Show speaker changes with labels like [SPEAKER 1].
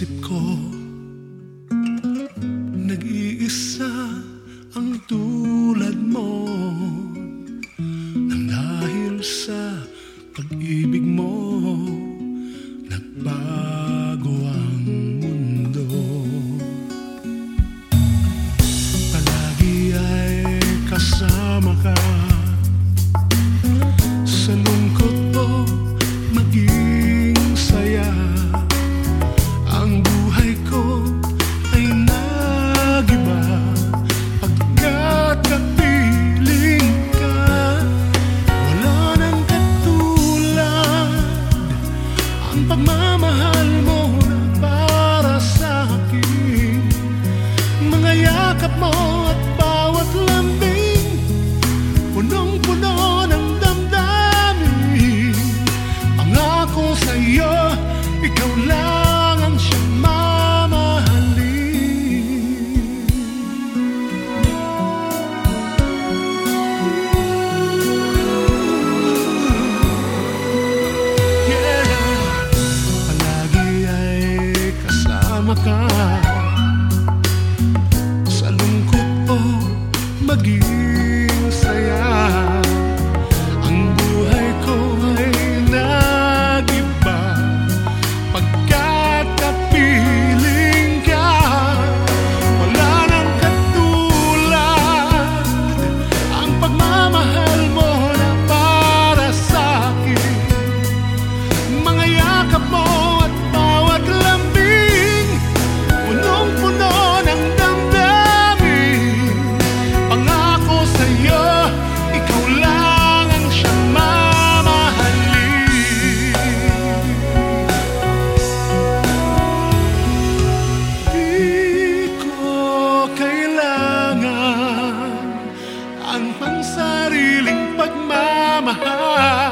[SPEAKER 1] isip ko Nag-iisa ang tulad mo. Nang dahil sa pag-ibig mo Nagbago ang mundo. Palagi ay kasama ka. Mahal mo na para sa akin. Mga yakap mo You. high.